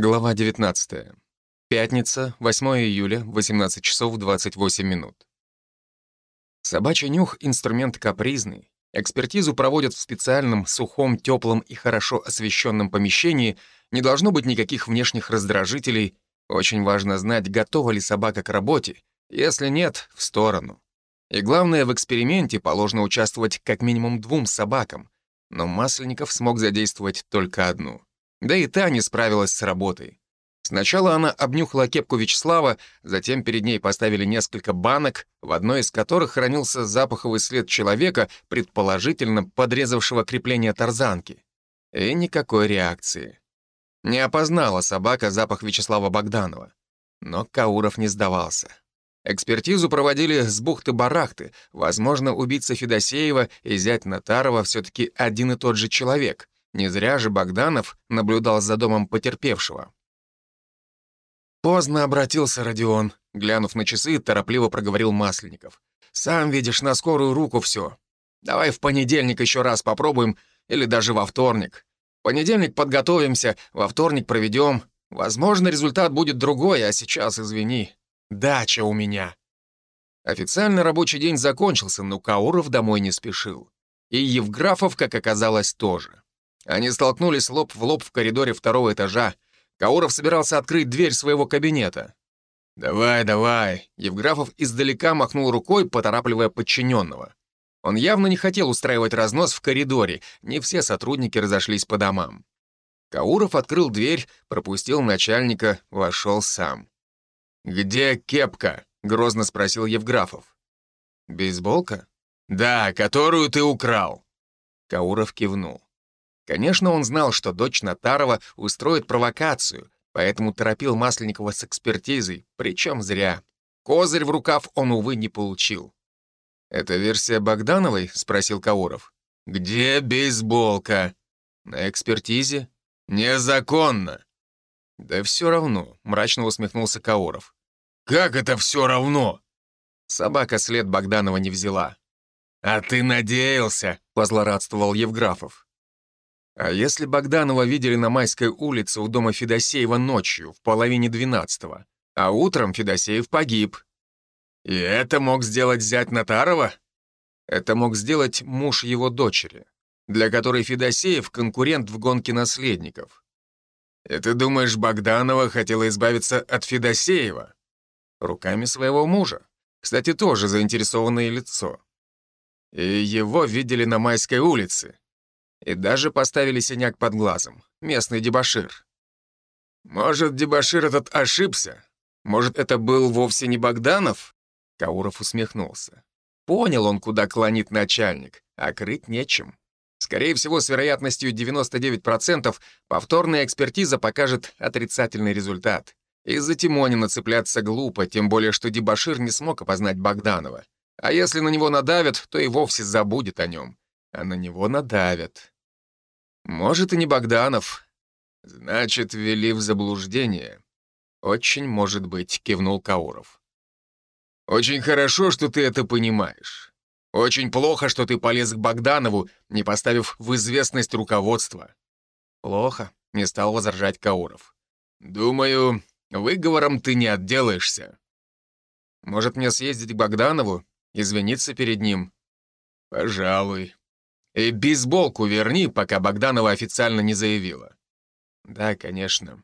Глава 19. Пятница, 8 июля, 18 часов 28 минут. Собачий нюх — инструмент капризный. Экспертизу проводят в специальном, сухом, теплом и хорошо освещенном помещении, не должно быть никаких внешних раздражителей. Очень важно знать, готова ли собака к работе. Если нет — в сторону. И главное, в эксперименте положено участвовать как минимум двум собакам, но Масленников смог задействовать только одну. Да и та не справилась с работой. Сначала она обнюхала кепку Вячеслава, затем перед ней поставили несколько банок, в одной из которых хранился запаховый след человека, предположительно подрезавшего крепление тарзанки. И никакой реакции. Не опознала собака запах Вячеслава Богданова. Но Кауров не сдавался. Экспертизу проводили с бухты-барахты. Возможно, убийца Федосеева и зять Натарова все-таки один и тот же человек. Не зря же Богданов наблюдал за домом потерпевшего. Поздно обратился Родион. Глянув на часы, торопливо проговорил Масленников. «Сам видишь, на скорую руку все. Давай в понедельник еще раз попробуем, или даже во вторник. В понедельник подготовимся, во вторник проведем. Возможно, результат будет другой, а сейчас, извини, Дача у меня. Официально рабочий день закончился, но Кауров домой не спешил. И Евграфов, как оказалось, тоже. Они столкнулись лоб в лоб в коридоре второго этажа. Кауров собирался открыть дверь своего кабинета. «Давай, давай!» Евграфов издалека махнул рукой, поторапливая подчиненного. Он явно не хотел устраивать разнос в коридоре, не все сотрудники разошлись по домам. Кауров открыл дверь, пропустил начальника, вошел сам. «Где кепка?» — грозно спросил Евграфов. «Бейсболка?» «Да, которую ты украл». Кауров кивнул. Конечно, он знал, что дочь Натарова устроит провокацию, поэтому торопил Масленникова с экспертизой, причем зря. Козырь в рукав он, увы, не получил. «Это версия Богдановой?» — спросил Кауров. «Где бейсболка?» «На экспертизе?» «Незаконно!» «Да все равно», — мрачно усмехнулся Кауров. «Как это все равно?» Собака след Богданова не взяла. «А ты надеялся?» — позлорадствовал Евграфов. А если Богданова видели на Майской улице у дома Федосеева ночью, в половине двенадцатого, а утром Федосеев погиб? И это мог сделать зять Натарова? Это мог сделать муж его дочери, для которой Федосеев — конкурент в гонке наследников. И ты думаешь, Богданова хотела избавиться от Федосеева? Руками своего мужа. Кстати, тоже заинтересованное лицо. И его видели на Майской улице. И даже поставили синяк под глазом. Местный дебошир. Может, дебошир этот ошибся? Может, это был вовсе не Богданов? Кауров усмехнулся. Понял он, куда клонит начальник, а крыть нечем. Скорее всего, с вероятностью 99% повторная экспертиза покажет отрицательный результат. Из-за Тимонина цепляться глупо, тем более, что Дебашир не смог опознать Богданова. А если на него надавят, то и вовсе забудет о нем. А на него надавят. Может, и не Богданов. Значит, ввели в заблуждение. Очень может быть, кивнул Кауров. Очень хорошо, что ты это понимаешь. Очень плохо, что ты полез к Богданову, не поставив в известность руководства. Плохо, не стал возражать Кауров. Думаю, Выговором ты не отделаешься. Может, мне съездить к Богданову, извиниться перед ним? Пожалуй. Бейсболку верни, пока Богданова официально не заявила. Да, конечно.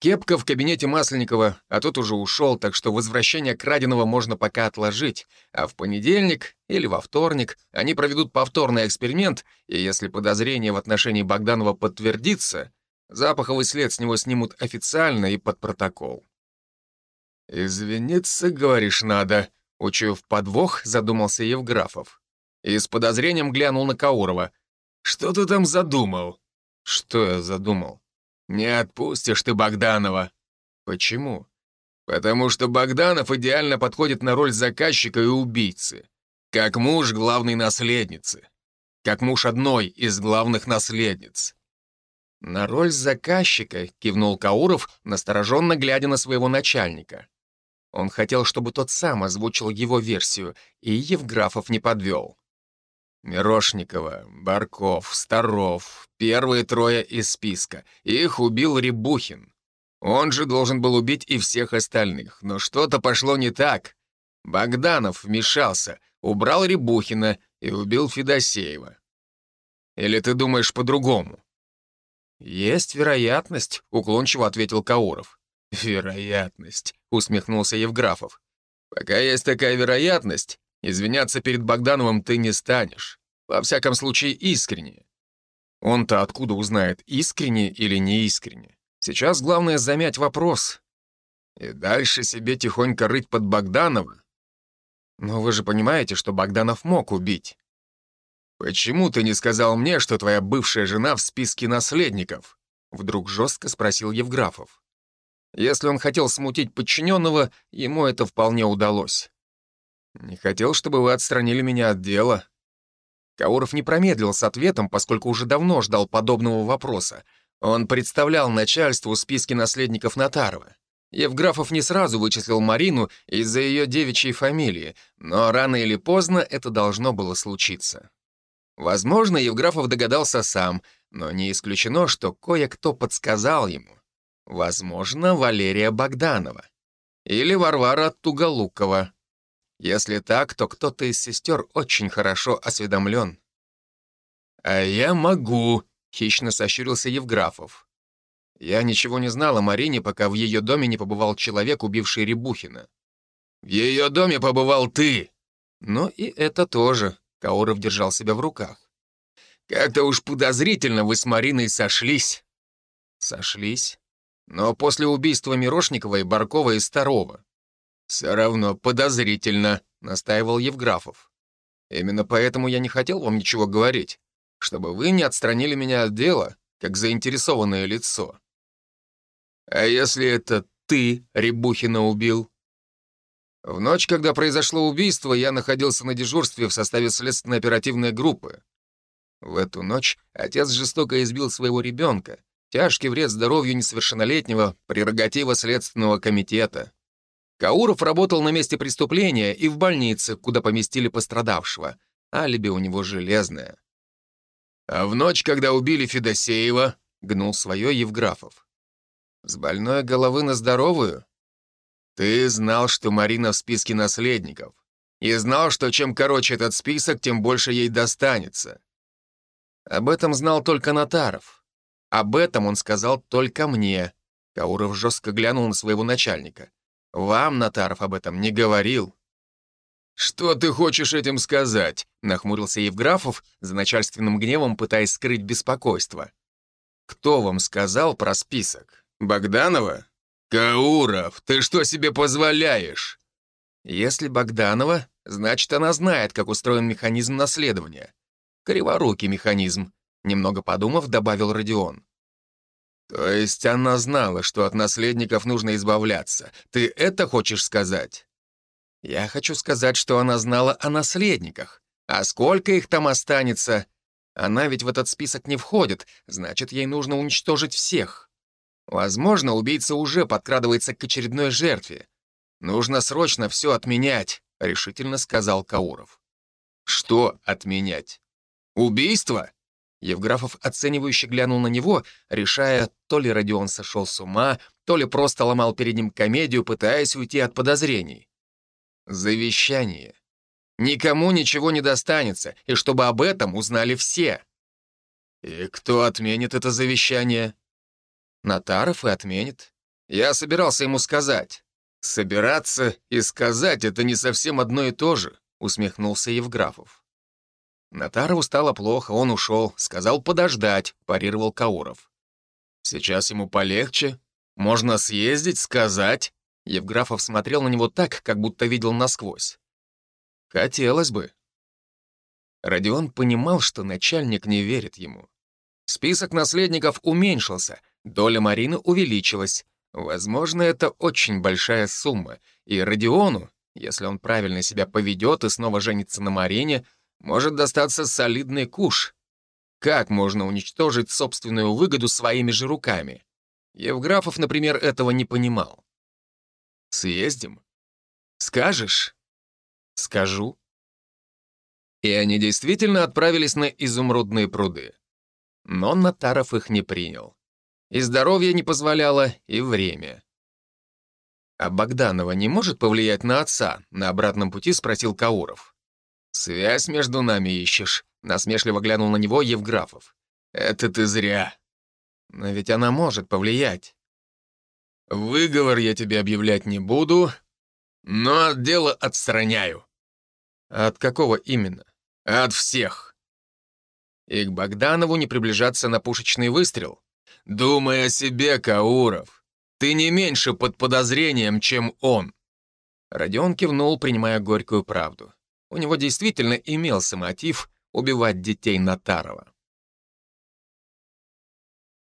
Кепка в кабинете Масленникова, а тот уже ушел, так что возвращение краденого можно пока отложить, а в понедельник или во вторник они проведут повторный эксперимент, и если подозрение в отношении Богданова подтвердится, Запаховый след с него снимут официально и под протокол. «Извиниться, говоришь, надо», — учуяв подвох, задумался Евграфов. И с подозрением глянул на Каурова. «Что ты там задумал?» «Что я задумал?» «Не отпустишь ты Богданова». «Почему?» «Потому что Богданов идеально подходит на роль заказчика и убийцы. Как муж главной наследницы. Как муж одной из главных наследниц. «На роль заказчика», — кивнул Кауров, настороженно глядя на своего начальника. Он хотел, чтобы тот сам озвучил его версию, и Евграфов не подвел. Мирошникова, Барков, Старов, первые трое из списка. Их убил Рябухин. Он же должен был убить и всех остальных, но что-то пошло не так. Богданов вмешался, убрал Рябухина и убил Федосеева. Или ты думаешь по-другому? «Есть вероятность», — уклончиво ответил Кауров. «Вероятность», — усмехнулся Евграфов. «Пока есть такая вероятность, извиняться перед Богдановым ты не станешь. Во всяком случае, искренне. Он-то откуда узнает, искренне или неискренне? Сейчас главное замять вопрос. И дальше себе тихонько рыть под Богданова. Но вы же понимаете, что Богданов мог убить. «Почему ты не сказал мне, что твоя бывшая жена в списке наследников?» Вдруг жестко спросил Евграфов. Если он хотел смутить подчиненного, ему это вполне удалось. «Не хотел, чтобы вы отстранили меня от дела». Кауров не промедлил с ответом, поскольку уже давно ждал подобного вопроса. Он представлял начальству списки наследников Натарова. Евграфов не сразу вычислил Марину из-за ее девичьей фамилии, но рано или поздно это должно было случиться. Возможно, Евграфов догадался сам, но не исключено, что кое-кто подсказал ему. Возможно, Валерия Богданова. Или Варвара Туголукова. Если так, то кто-то из сестер очень хорошо осведомлен. «А я могу», — хищно сощурился Евграфов. «Я ничего не знал о Марине, пока в ее доме не побывал человек, убивший Рябухина». «В ее доме побывал ты!» «Ну и это тоже», Кауров держал себя в руках. «Как-то уж подозрительно вы с Мариной сошлись». «Сошлись? Но после убийства Мирошникова и Баркова и Старова». «Все равно подозрительно», — настаивал Евграфов. «Именно поэтому я не хотел вам ничего говорить, чтобы вы не отстранили меня от дела, как заинтересованное лицо». «А если это ты Рябухина убил?» В ночь, когда произошло убийство, я находился на дежурстве в составе следственной оперативной группы. В эту ночь отец жестоко избил своего ребенка. Тяжкий вред здоровью несовершеннолетнего, прерогатива Следственного комитета. Кауров работал на месте преступления и в больнице, куда поместили пострадавшего. Алиби у него железное. А в ночь, когда убили Федосеева, гнул свое Евграфов. С больной головы на здоровую? Ты знал, что Марина в списке наследников. И знал, что чем короче этот список, тем больше ей достанется. Об этом знал только Натаров. Об этом он сказал только мне. Кауров жестко глянул на своего начальника. Вам Натаров об этом не говорил. «Что ты хочешь этим сказать?» — нахмурился Евграфов, за начальственным гневом пытаясь скрыть беспокойство. «Кто вам сказал про список? Богданова?» «Кауров, ты что себе позволяешь?» «Если Богданова, значит, она знает, как устроен механизм наследования. Криворукий механизм», — немного подумав, добавил Родион. «То есть она знала, что от наследников нужно избавляться. Ты это хочешь сказать?» «Я хочу сказать, что она знала о наследниках. А сколько их там останется? Она ведь в этот список не входит, значит, ей нужно уничтожить всех». Возможно, убийца уже подкрадывается к очередной жертве. Нужно срочно все отменять, решительно сказал Кауров. Что отменять? Убийство? Евграфов оценивающе глянул на него, решая, то ли Родион сошел с ума, то ли просто ломал перед ним комедию, пытаясь уйти от подозрений. Завещание. Никому ничего не достанется, и чтобы об этом узнали все. И кто отменит это завещание? Натаров и отменит. Я собирался ему сказать. Собираться и сказать — это не совсем одно и то же, усмехнулся Евграфов. Натарову стало плохо, он ушел, сказал подождать, парировал Кауров. Сейчас ему полегче, можно съездить, сказать. Евграфов смотрел на него так, как будто видел насквозь. Хотелось бы. Родион понимал, что начальник не верит ему. Список наследников уменьшился — Доля Марины увеличилась. Возможно, это очень большая сумма, и Родиону, если он правильно себя поведет и снова женится на Марине, может достаться солидный куш. Как можно уничтожить собственную выгоду своими же руками? Евграфов, например, этого не понимал. «Съездим?» «Скажешь?» «Скажу», И они действительно отправились на изумрудные пруды. Но Натаров их не принял. И здоровье не позволяло, и время. «А Богданова не может повлиять на отца?» — на обратном пути спросил Кауров. «Связь между нами ищешь», — насмешливо глянул на него Евграфов. «Это ты зря. Но ведь она может повлиять. Выговор я тебе объявлять не буду, но от дела отстраняю». «От какого именно?» «От всех». И к Богданову не приближаться на пушечный выстрел. «Думай о себе, Кауров. Ты не меньше под подозрением, чем он». Родион кивнул, принимая горькую правду. У него действительно имелся мотив убивать детей Натарова.